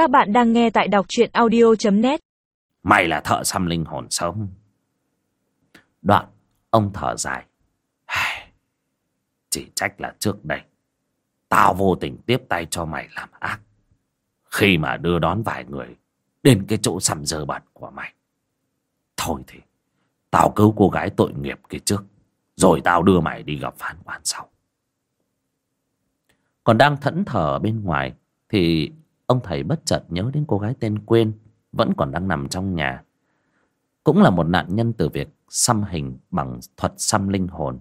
Các bạn đang nghe tại đọc truyện audio.net Mày là thợ xăm linh hồn sống. Đoạn, Ông thở dài. Chỉ trách là trước đây, Tao vô tình tiếp tay cho mày làm ác. Khi mà đưa đón vài người Đến cái chỗ xăm dơ bẩn của mày. Thôi thì, Tao cứu cô gái tội nghiệp kia trước, Rồi tao đưa mày đi gặp phán quan sau. Còn đang thẫn thờ bên ngoài Thì ông thầy bất chợt nhớ đến cô gái tên Quyên, Vẫn còn đang nằm trong nhà. Cũng là một nạn nhân từ việc xăm hình bằng thuật xăm linh hồn.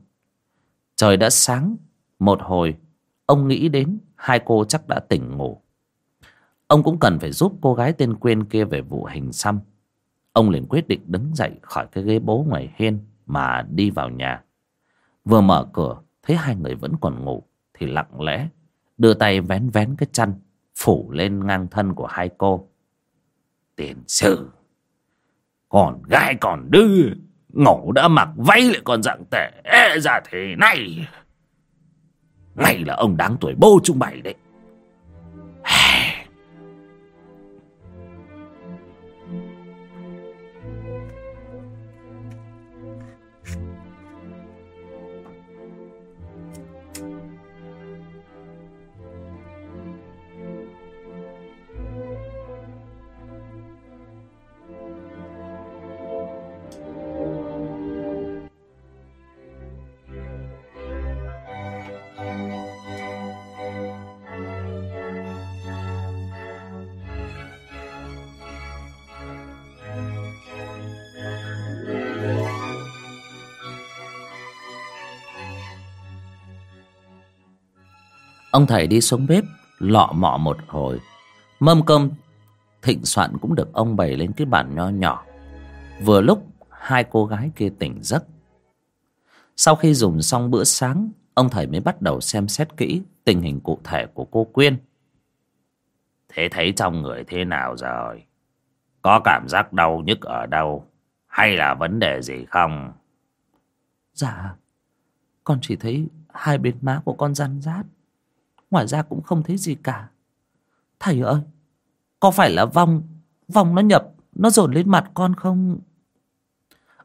Trời đã sáng, Một hồi, Ông nghĩ đến hai cô chắc đã tỉnh ngủ. Ông cũng cần phải giúp cô gái tên Quyên kia về vụ hình xăm. Ông liền quyết định đứng dậy khỏi cái ghế bố ngoài hiên Mà đi vào nhà. Vừa mở cửa, Thấy hai người vẫn còn ngủ, Thì lặng lẽ Đưa tay vén vén cái chăn. Phủ lên ngang thân của hai cô. Tiền sử Còn gai còn đư ngổ đã mặc váy lại còn dạng tệ, ra thế này. Ngay là ông đáng tuổi bô chúng mày đấy. Ông thầy đi xuống bếp, Lọ mọ một hồi. Mâm cơm thịnh soạn cũng được ông bày lên cái bàn nho nhỏ. Vừa lúc, hai cô gái kia tỉnh giấc. Sau khi dùng xong bữa sáng, Ông thầy mới bắt đầu xem xét kỹ Tình hình cụ thể của cô Quyên. Thế thấy trong người thế nào rồi? Có cảm giác đau nhức ở đâu? Hay là vấn đề gì không? Dạ Con chỉ thấy hai bên má của con răn rát. Ngoài ra cũng không thấy gì cả. Thầy ơi, Có phải là vong Vong nó nhập, Nó dồn lên mặt con không?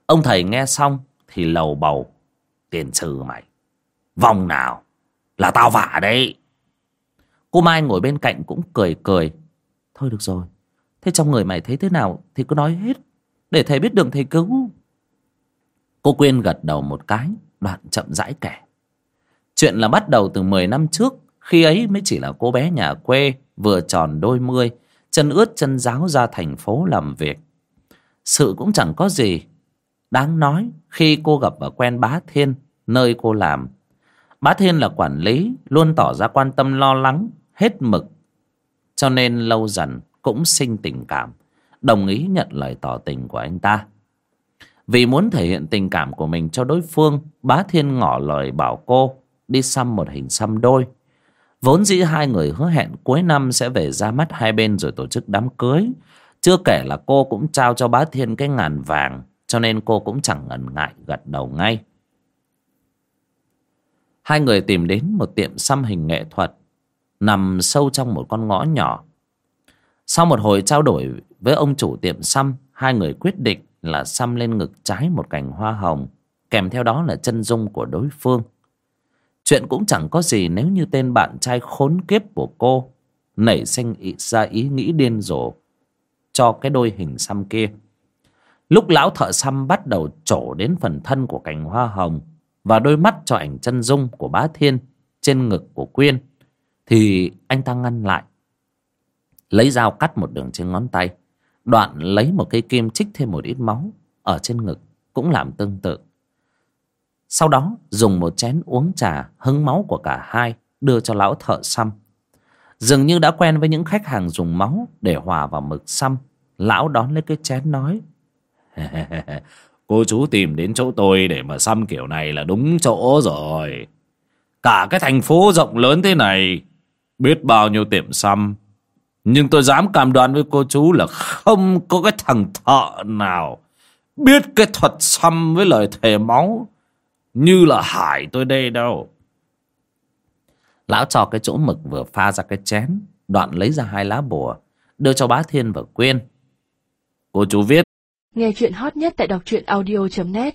Ông thầy nghe xong Thì lầu bầu. Tiền sư mày, Vong nào? Là tao vả đấy. Cô Mai ngồi bên cạnh cũng cười cười. Thôi được rồi, Thế trong người mày thấy thế nào Thì cứ nói hết, Để thầy biết đường thầy cứu. Cô Quyên gật đầu một cái, Đoạn chậm rãi kể. Chuyện là bắt đầu từ 10 năm trước khi ấy mới chỉ là cô bé nhà quê, Vừa tròn đôi mươi, Chân ướt chân giáo ra thành phố làm việc. Sự cũng chẳng có gì. Đáng nói, Khi cô gặp và quen bá Thiên, Nơi cô làm, Bá Thiên là quản lý, Luôn tỏ ra quan tâm lo lắng, Hết mực. Cho nên lâu dần cũng sinh tình cảm, Đồng ý nhận lời tỏ tình của anh ta. Vì muốn thể hiện tình cảm của mình cho đối phương, Bá Thiên ngỏ lời bảo cô, Đi xăm một hình xăm đôi. Vốn dĩ hai người hứa hẹn cuối năm sẽ về ra mắt hai bên rồi tổ chức đám cưới. Chưa kể là cô cũng trao cho bá thiên cái ngàn vàng, cho nên cô cũng chẳng ngần ngại gật đầu ngay. Hai người tìm đến một tiệm xăm hình nghệ thuật, nằm sâu trong một con ngõ nhỏ. Sau một hồi trao đổi với ông chủ tiệm xăm, hai người quyết định là xăm lên ngực trái một cành hoa hồng, kèm theo đó là chân dung của đối phương. Chuyện cũng chẳng có gì nếu như tên bạn trai khốn kiếp của cô nảy sinh ra ý nghĩ điên rồ cho cái đôi hình xăm kia. Lúc lão thợ xăm bắt đầu trổ đến phần thân của cành hoa hồng và đôi mắt cho ảnh chân dung của bá thiên trên ngực của Quyên, thì anh ta ngăn lại. Lấy dao cắt một đường trên ngón tay, đoạn lấy một cây kim chích thêm một ít máu ở trên ngực cũng làm tương tự. Sau đó dùng một chén uống trà hứng máu của cả hai đưa cho lão thợ xăm. Dường như đã quen với những khách hàng dùng máu để hòa vào mực xăm. Lão đón lấy cái chén nói. Cô chú tìm đến chỗ tôi để mà xăm kiểu này là đúng chỗ rồi. Cả cái thành phố rộng lớn thế này, biết bao nhiêu tiệm xăm. Nhưng tôi dám cam đoan với cô chú là không có cái thằng thợ nào biết cái thuật xăm với lời thề máu như là hải tôi đây đâu. Lão cho cái chỗ mực vừa pha ra cái chén Đoạn lấy ra hai lá bùa đưa cho bá thiên và quyên. Cô chú viết. Nghe chuyện hot nhất tại đọc truyện audio.net